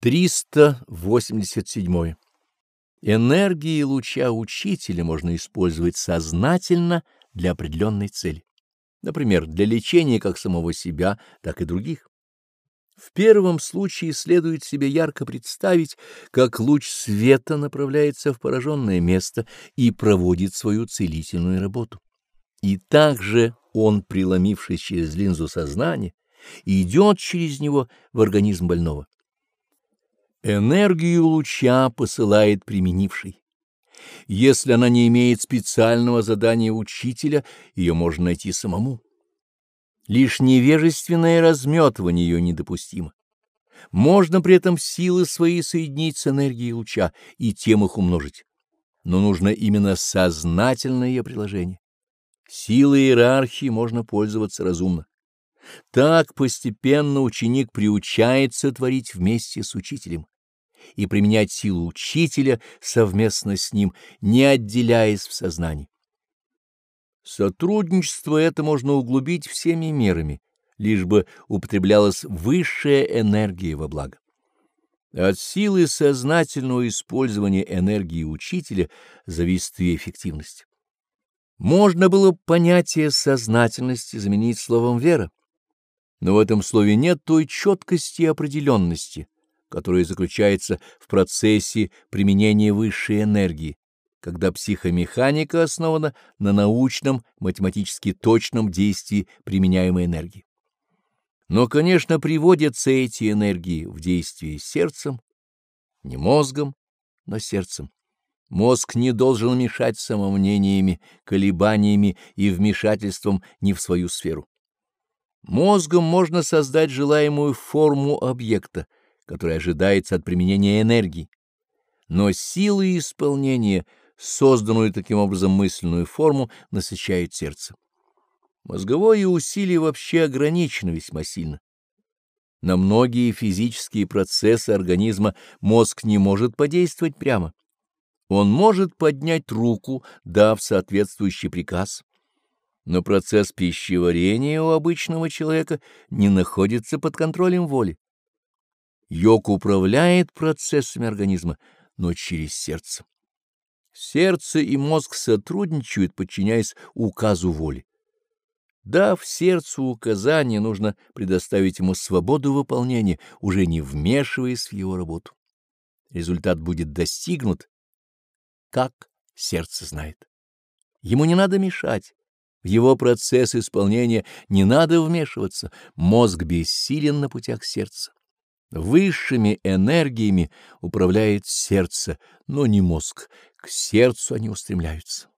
387. Энергии луча учителя можно использовать сознательно для определенной цели. Например, для лечения как самого себя, так и других. В первом случае следует себе ярко представить, как луч света направляется в пораженное место и проводит свою целительную работу. И также он, преломившись через линзу сознания, идет через него в организм больного. Энергию луча посылает применивший. Если она не имеет специального задания учителя, ее можно найти самому. Лишь невежественное разметывание ее недопустимо. Можно при этом силы свои соединить с энергией луча и тем их умножить. Но нужно именно сознательное ее приложение. Силой иерархии можно пользоваться разумно. Так постепенно ученик приучается творить вместе с учителем и применять силу учителя совместно с ним, не отделяясь в сознании. Сотрудничество это можно углубить всеми мерами, лишь бы употреблялась высшая энергия во благо. От силы сознательного использования энергии учителя зависит ее эффективность. Можно было понятие сознательности заменить словом «вера», но в этом слове нет той четкости и определенности, которая заключается в процессе применения высшей энергии, когда психомеханика основана на научном, математически точном действии применяемой энергии. Но, конечно, приводятся эти энергии в действие сердцем, не мозгом, но сердцем. Мозг не должен мешать самомнениями, колебаниями и вмешательством не в свою сферу. Мозгом можно создать желаемую форму объекта, которая ожидается от применения энергии. Но силы исполнения, созданную таким образом мысленную форму, насыщает сердце. Мозговое усилие вообще ограничено весьма сильно. На многие физические процессы организма мозг не может подействовать прямо. Он может поднять руку, дав соответствующий приказ, но процесс пищеварения у обычного человека не находится под контролем воли. Йог управляет процессами организма, но через сердце. Сердце и мозг сотрудничают, подчиняясь указу воли. Дав сердцу указание, нужно предоставить ему свободу выполнения, уже не вмешиваясь в его работу. Результат будет достигнут, как сердце знает. Ему не надо мешать, в его процесс исполнения не надо вмешиваться, мозг бессилен на путях сердца. Высшими энергиями управляет сердце, но не мозг, к сердцу они устремляются.